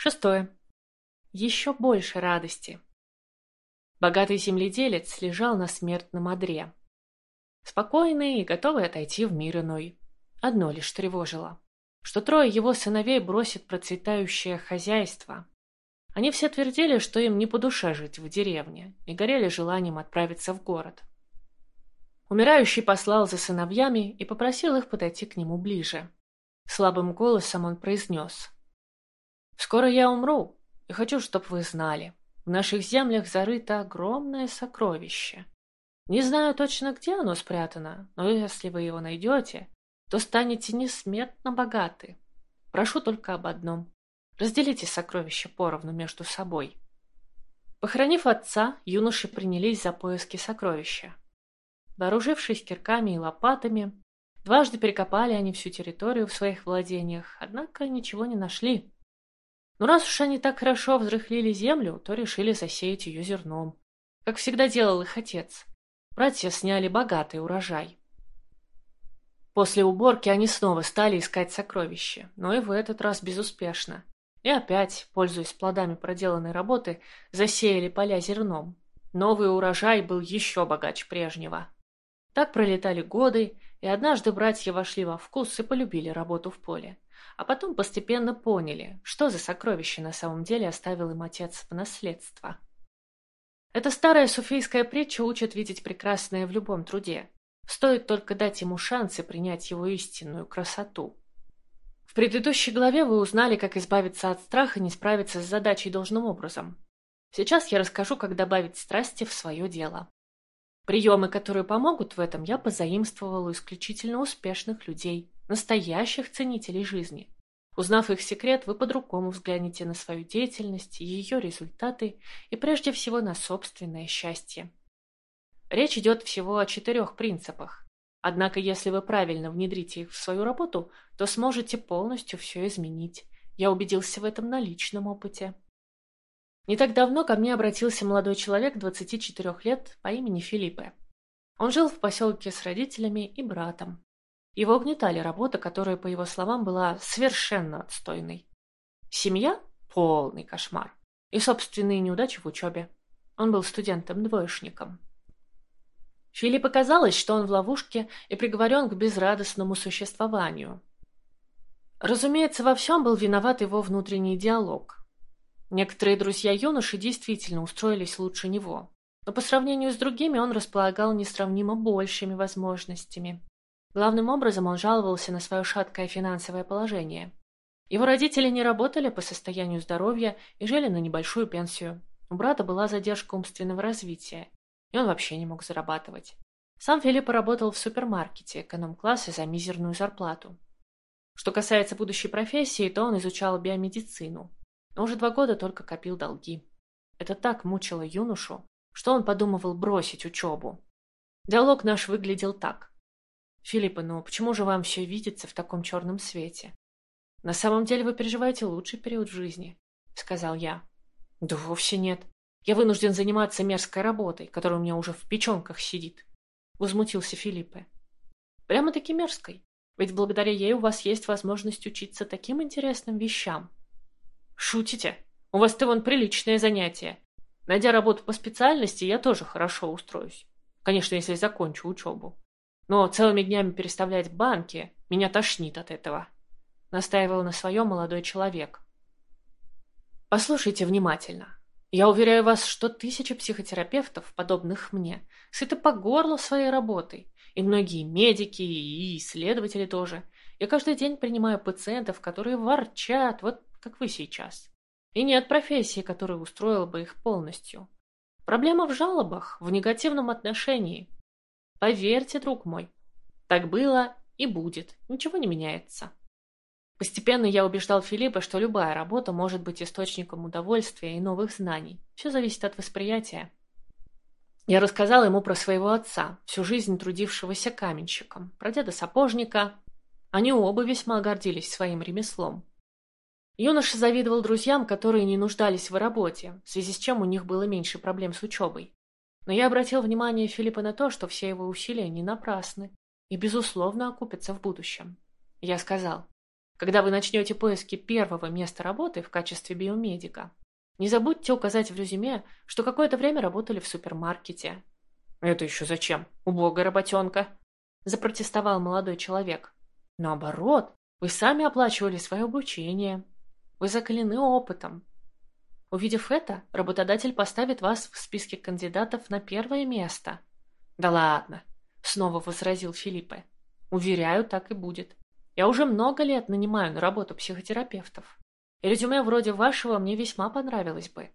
Шестое. Еще больше радости. Богатый земледелец лежал на смертном одре. Спокойный и готовый отойти в мир иной. Одно лишь тревожило, что трое его сыновей бросят процветающее хозяйство. Они все твердили, что им не по душе жить в деревне, и горели желанием отправиться в город. Умирающий послал за сыновьями и попросил их подойти к нему ближе. Слабым голосом он произнес. «Скоро я умру, и хочу, чтобы вы знали. В наших землях зарыто огромное сокровище. Не знаю точно, где оно спрятано, но если вы его найдете, то станете несметно богаты. Прошу только об одном. Разделите сокровища поровну между собой. Похоронив отца, юноши принялись за поиски сокровища. Вооружившись кирками и лопатами, дважды перекопали они всю территорию в своих владениях, однако ничего не нашли. Но раз уж они так хорошо взрыхлили землю, то решили засеять ее зерном, как всегда делал их отец. Братья сняли богатый урожай. После уборки они снова стали искать сокровища, но и в этот раз безуспешно. И опять, пользуясь плодами проделанной работы, засеяли поля зерном. Новый урожай был еще богаче прежнего. Так пролетали годы, и однажды братья вошли во вкус и полюбили работу в поле а потом постепенно поняли, что за сокровище на самом деле оставил им отец в наследство. Эта старая суфийская притча учит видеть прекрасное в любом труде. Стоит только дать ему шанс и принять его истинную красоту. В предыдущей главе вы узнали, как избавиться от страха и не справиться с задачей должным образом. Сейчас я расскажу, как добавить страсти в свое дело. Приемы, которые помогут в этом, я позаимствовал у исключительно успешных людей, настоящих ценителей жизни. Узнав их секрет, вы по-другому взглянете на свою деятельность, ее результаты и прежде всего на собственное счастье. Речь идет всего о четырех принципах. Однако, если вы правильно внедрите их в свою работу, то сможете полностью все изменить. Я убедился в этом на личном опыте. Не так давно ко мне обратился молодой человек 24 лет по имени Филиппе. Он жил в поселке с родителями и братом. Его угнетали работа, которая, по его словам, была совершенно отстойной. Семья – полный кошмар. И собственные неудачи в учебе. Он был студентом-двоечником. Филипп оказалось, что он в ловушке и приговорен к безрадостному существованию. Разумеется, во всем был виноват его внутренний диалог. Некоторые друзья юноши действительно устроились лучше него, но по сравнению с другими он располагал несравнимо большими возможностями. Главным образом он жаловался на свое шаткое финансовое положение. Его родители не работали по состоянию здоровья и жили на небольшую пенсию. У брата была задержка умственного развития, и он вообще не мог зарабатывать. Сам Филипп работал в супермаркете эконом-класса за мизерную зарплату. Что касается будущей профессии, то он изучал биомедицину, но уже два года только копил долги. Это так мучило юношу, что он подумывал бросить учебу. Диалог наш выглядел так. «Филиппа, ну почему же вам все видится в таком черном свете? На самом деле вы переживаете лучший период в жизни», — сказал я. «Да вовсе нет. Я вынужден заниматься мерзкой работой, которая у меня уже в печенках сидит», — возмутился Филиппе. «Прямо-таки мерзкой. Ведь благодаря ей у вас есть возможность учиться таким интересным вещам, Шутите? У вас-то вон приличное занятие. Найдя работу по специальности, я тоже хорошо устроюсь. Конечно, если закончу учебу. Но целыми днями переставлять банки, меня тошнит от этого. Настаивал на своем молодой человек. Послушайте внимательно. Я уверяю вас, что тысячи психотерапевтов, подобных мне, сыты по горло своей работой. И многие медики, и исследователи тоже. Я каждый день принимаю пациентов, которые ворчат, вот как вы сейчас. И нет профессии, которая устроила бы их полностью. Проблема в жалобах, в негативном отношении. Поверьте, друг мой, так было и будет, ничего не меняется. Постепенно я убеждал Филиппа, что любая работа может быть источником удовольствия и новых знаний. Все зависит от восприятия. Я рассказал ему про своего отца, всю жизнь трудившегося каменщиком, про деда сапожника. Они оба весьма гордились своим ремеслом. Юноша завидовал друзьям, которые не нуждались в работе, в связи с чем у них было меньше проблем с учебой. Но я обратил внимание Филиппа на то, что все его усилия не напрасны и, безусловно, окупятся в будущем. Я сказал, Когда вы начнете поиски первого места работы в качестве биомедика, не забудьте указать в резюме, что какое-то время работали в супермаркете. «Это еще зачем? Убогая работенка!» – запротестовал молодой человек. «Наоборот, вы сами оплачивали свое обучение. Вы закалены опытом. Увидев это, работодатель поставит вас в списке кандидатов на первое место». «Да ладно!» – снова возразил Филиппе. «Уверяю, так и будет. Я уже много лет нанимаю на работу психотерапевтов. И резюме вроде вашего мне весьма понравилось бы.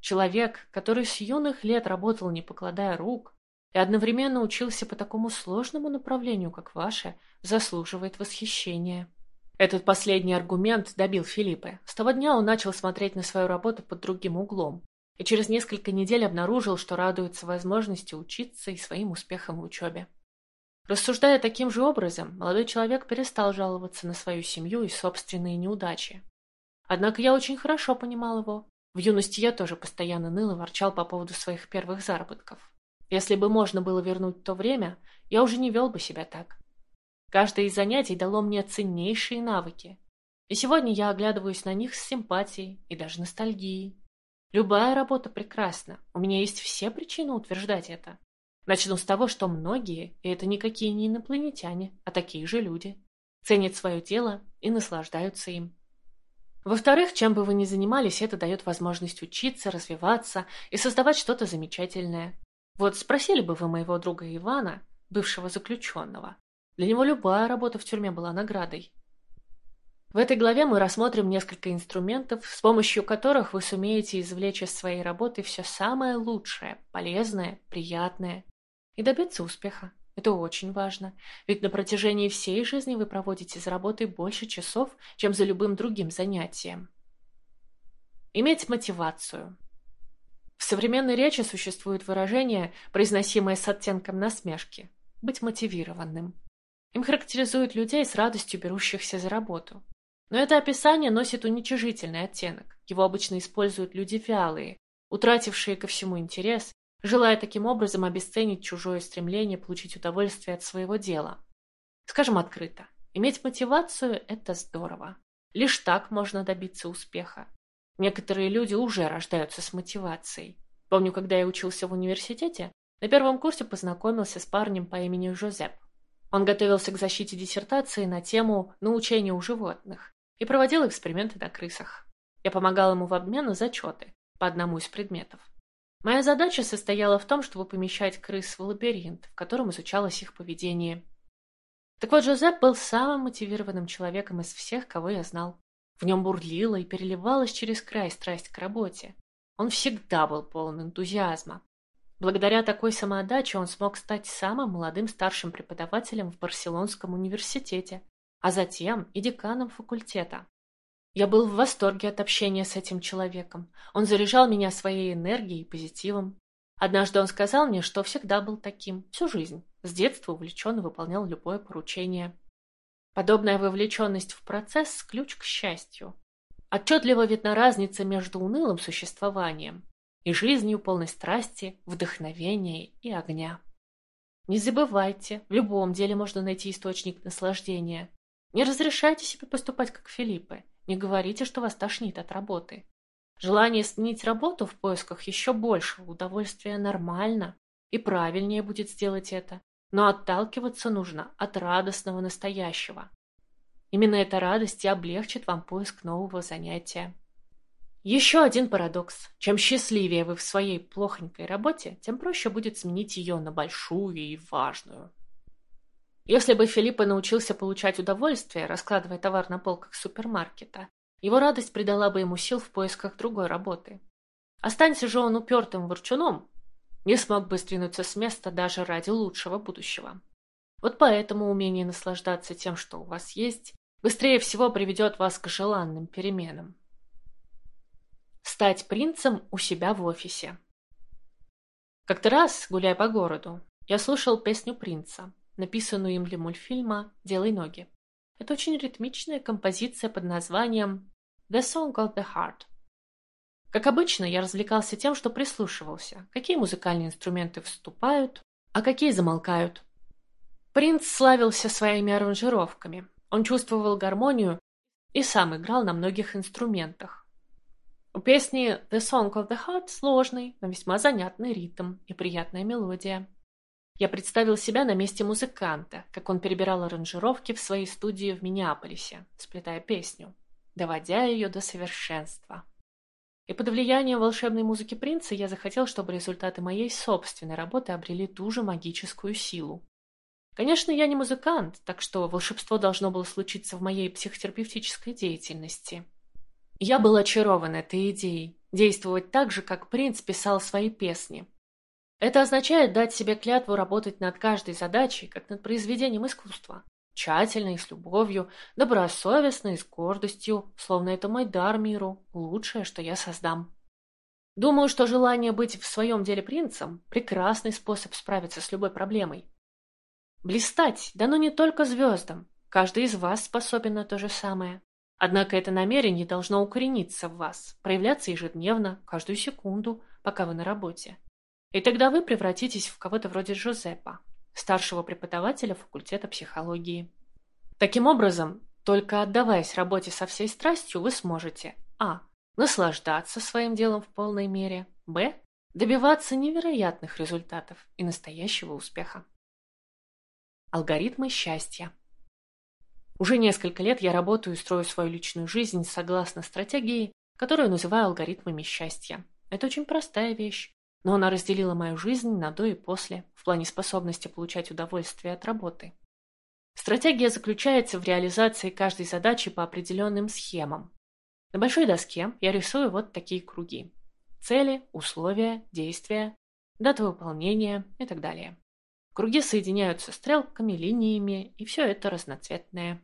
Человек, который с юных лет работал, не покладая рук, и одновременно учился по такому сложному направлению, как ваше, заслуживает восхищения. Этот последний аргумент добил Филиппа. С того дня он начал смотреть на свою работу под другим углом, и через несколько недель обнаружил, что радуется возможности учиться и своим успехам в учебе. Рассуждая таким же образом, молодой человек перестал жаловаться на свою семью и собственные неудачи. Однако я очень хорошо понимал его. В юности я тоже постоянно ныл и ворчал по поводу своих первых заработков. Если бы можно было вернуть то время, я уже не вел бы себя так. Каждое из занятий дало мне ценнейшие навыки. И сегодня я оглядываюсь на них с симпатией и даже ностальгией. Любая работа прекрасна, у меня есть все причины утверждать это. Начну с того, что многие, и это никакие не инопланетяне, а такие же люди, ценят свое тело и наслаждаются им. Во-вторых, чем бы вы ни занимались, это дает возможность учиться, развиваться и создавать что-то замечательное. Вот спросили бы вы моего друга Ивана, бывшего заключенного. Для него любая работа в тюрьме была наградой. В этой главе мы рассмотрим несколько инструментов, с помощью которых вы сумеете извлечь из своей работы все самое лучшее, полезное, приятное и добиться успеха. Это очень важно, ведь на протяжении всей жизни вы проводите за работой больше часов, чем за любым другим занятием. Иметь мотивацию. В современной речи существует выражение, произносимое с оттенком насмешки – быть мотивированным. Им характеризуют людей с радостью берущихся за работу. Но это описание носит уничижительный оттенок. Его обычно используют люди вялые, утратившие ко всему интерес желая таким образом обесценить чужое стремление получить удовольствие от своего дела. Скажем открыто, иметь мотивацию – это здорово. Лишь так можно добиться успеха. Некоторые люди уже рождаются с мотивацией. Помню, когда я учился в университете, на первом курсе познакомился с парнем по имени Жозеп. Он готовился к защите диссертации на тему научения у животных и проводил эксперименты на крысах. Я помогал ему в обмен на зачеты по одному из предметов. Моя задача состояла в том, чтобы помещать крыс в лабиринт, в котором изучалось их поведение. Так вот, Жозеп был самым мотивированным человеком из всех, кого я знал. В нем бурлила и переливалась через край страсть к работе. Он всегда был полон энтузиазма. Благодаря такой самоотдаче он смог стать самым молодым старшим преподавателем в Барселонском университете, а затем и деканом факультета. Я был в восторге от общения с этим человеком. Он заряжал меня своей энергией и позитивом. Однажды он сказал мне, что всегда был таким, всю жизнь. С детства увлеченно выполнял любое поручение. Подобная вовлеченность в процесс – ключ к счастью. Отчетливо видна разница между унылым существованием и жизнью полной страсти, вдохновения и огня. Не забывайте, в любом деле можно найти источник наслаждения. Не разрешайте себе поступать как Филиппы – не говорите, что вас тошнит от работы. Желание сменить работу в поисках еще большего удовольствия нормально, и правильнее будет сделать это. Но отталкиваться нужно от радостного настоящего. Именно эта радость и облегчит вам поиск нового занятия. Еще один парадокс. Чем счастливее вы в своей плохонькой работе, тем проще будет сменить ее на большую и важную. Если бы Филиппа научился получать удовольствие, раскладывая товар на полках супермаркета, его радость придала бы ему сил в поисках другой работы. Останься же он упертым ворчуном, не смог бы сдвинуться с места даже ради лучшего будущего. Вот поэтому умение наслаждаться тем, что у вас есть, быстрее всего приведет вас к желанным переменам. Стать принцем у себя в офисе. Как-то раз, гуляя по городу, я слушал песню принца, написанную им для мультфильма «Делай ноги». Это очень ритмичная композиция под названием «The Song of the Heart». Как обычно, я развлекался тем, что прислушивался, какие музыкальные инструменты вступают, а какие замолкают. Принц славился своими аранжировками. Он чувствовал гармонию и сам играл на многих инструментах. У песни «The Song of the Heart» сложный, но весьма занятный ритм и приятная мелодия. Я представил себя на месте музыканта, как он перебирал аранжировки в своей студии в Миннеаполисе, сплетая песню, доводя ее до совершенства. И под влиянием волшебной музыки принца я захотел, чтобы результаты моей собственной работы обрели ту же магическую силу. Конечно, я не музыкант, так что волшебство должно было случиться в моей психотерапевтической деятельности. Я был очарован этой идеей, действовать так же, как принц писал свои песни, это означает дать себе клятву работать над каждой задачей, как над произведением искусства. Тщательно и с любовью, добросовестно и с гордостью, словно это мой дар миру, лучшее, что я создам. Думаю, что желание быть в своем деле принцем – прекрасный способ справиться с любой проблемой. Блистать дано не только звездам, каждый из вас способен на то же самое. Однако это намерение должно укорениться в вас, проявляться ежедневно, каждую секунду, пока вы на работе. И тогда вы превратитесь в кого-то вроде Жозепа, старшего преподавателя факультета психологии. Таким образом, только отдаваясь работе со всей страстью, вы сможете а. наслаждаться своим делом в полной мере, б. добиваться невероятных результатов и настоящего успеха. Алгоритмы счастья. Уже несколько лет я работаю и строю свою личную жизнь согласно стратегии, которую называю алгоритмами счастья. Это очень простая вещь, но она разделила мою жизнь на до и после в плане способности получать удовольствие от работы. Стратегия заключается в реализации каждой задачи по определенным схемам. На большой доске я рисую вот такие круги. Цели, условия, действия, дата выполнения и так далее. Круги соединяются стрелками, линиями, и все это разноцветное.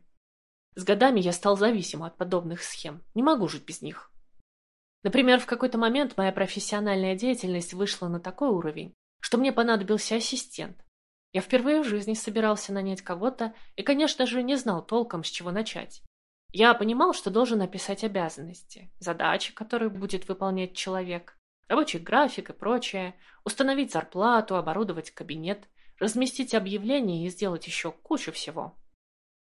С годами я стал зависим от подобных схем. Не могу жить без них. Например, в какой-то момент моя профессиональная деятельность вышла на такой уровень, что мне понадобился ассистент. Я впервые в жизни собирался нанять кого-то и, конечно же, не знал толком, с чего начать. Я понимал, что должен описать обязанности, задачи, которые будет выполнять человек, рабочий график и прочее, установить зарплату, оборудовать кабинет, разместить объявление и сделать еще кучу всего.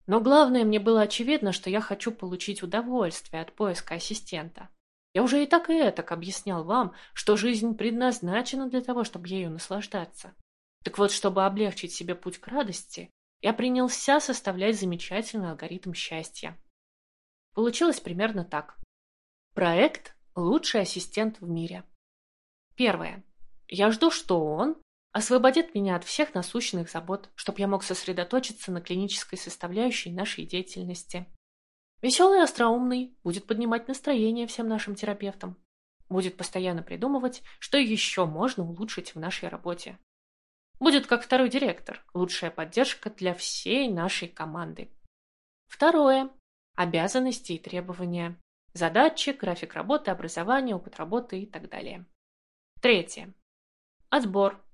Но главное, мне было очевидно, что я хочу получить удовольствие от поиска ассистента. Я уже и так и этак объяснял вам, что жизнь предназначена для того, чтобы ею наслаждаться. Так вот, чтобы облегчить себе путь к радости, я принялся составлять замечательный алгоритм счастья. Получилось примерно так. Проект «Лучший ассистент в мире». Первое. Я жду, что он освободит меня от всех насущных забот, чтобы я мог сосредоточиться на клинической составляющей нашей деятельности. Веселый и остроумный, будет поднимать настроение всем нашим терапевтам. Будет постоянно придумывать, что еще можно улучшить в нашей работе. Будет как второй директор, лучшая поддержка для всей нашей команды. Второе. Обязанности и требования. Задачи, график работы, образование, опыт работы и так далее. Третье. Отбор.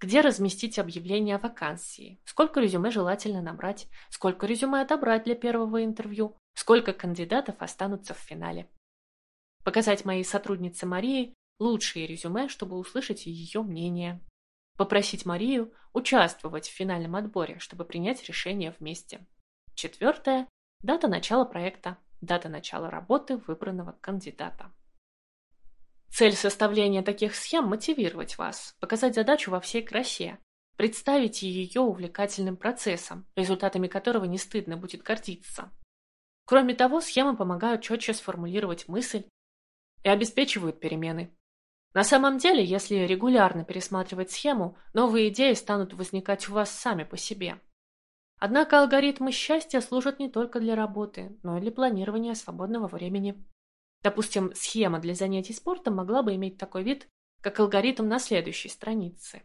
Где разместить объявление о вакансии? Сколько резюме желательно набрать? Сколько резюме отобрать для первого интервью? Сколько кандидатов останутся в финале? Показать моей сотруднице Марии лучшие резюме, чтобы услышать ее мнение. Попросить Марию участвовать в финальном отборе, чтобы принять решение вместе. Четвертое. Дата начала проекта. Дата начала работы выбранного кандидата. Цель составления таких схем – мотивировать вас, показать задачу во всей красе, представить ее увлекательным процессом, результатами которого не стыдно будет гордиться. Кроме того, схемы помогают четче сформулировать мысль и обеспечивают перемены. На самом деле, если регулярно пересматривать схему, новые идеи станут возникать у вас сами по себе. Однако алгоритмы счастья служат не только для работы, но и для планирования свободного времени. Допустим, схема для занятий спортом могла бы иметь такой вид, как алгоритм на следующей странице.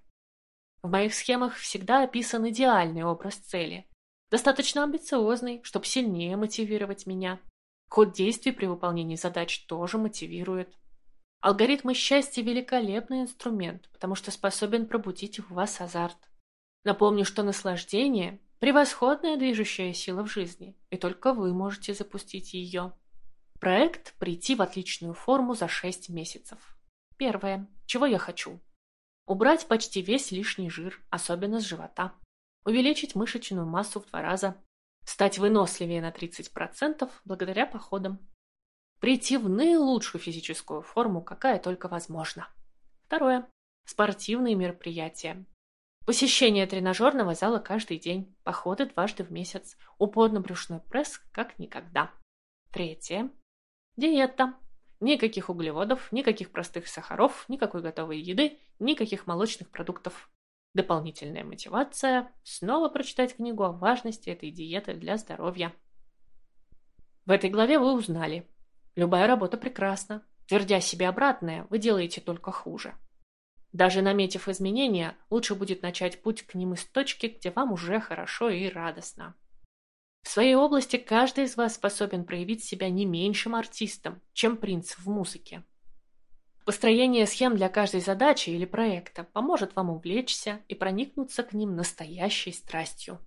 В моих схемах всегда описан идеальный образ цели, Достаточно амбициозный, чтобы сильнее мотивировать меня. Ход действий при выполнении задач тоже мотивирует. Алгоритмы счастья – великолепный инструмент, потому что способен пробудить в вас азарт. Напомню, что наслаждение – превосходная движущая сила в жизни, и только вы можете запустить ее. Проект «Прийти в отличную форму за 6 месяцев». Первое. Чего я хочу? Убрать почти весь лишний жир, особенно с живота увеличить мышечную массу в два раза, Стать выносливее на 30% благодаря походам. Прийти в наилучшую физическую форму, какая только возможна. Второе. Спортивные мероприятия. Посещение тренажерного зала каждый день, походы дважды в месяц, упор на брюшной пресс как никогда. Третье. Диета. Никаких углеводов, никаких простых сахаров, никакой готовой еды, никаких молочных продуктов. Дополнительная мотивация – снова прочитать книгу о важности этой диеты для здоровья. В этой главе вы узнали. Любая работа прекрасна. Твердя себе обратное, вы делаете только хуже. Даже наметив изменения, лучше будет начать путь к ним из точки, где вам уже хорошо и радостно. В своей области каждый из вас способен проявить себя не меньшим артистом, чем принц в музыке. Построение схем для каждой задачи или проекта поможет вам увлечься и проникнуться к ним настоящей страстью.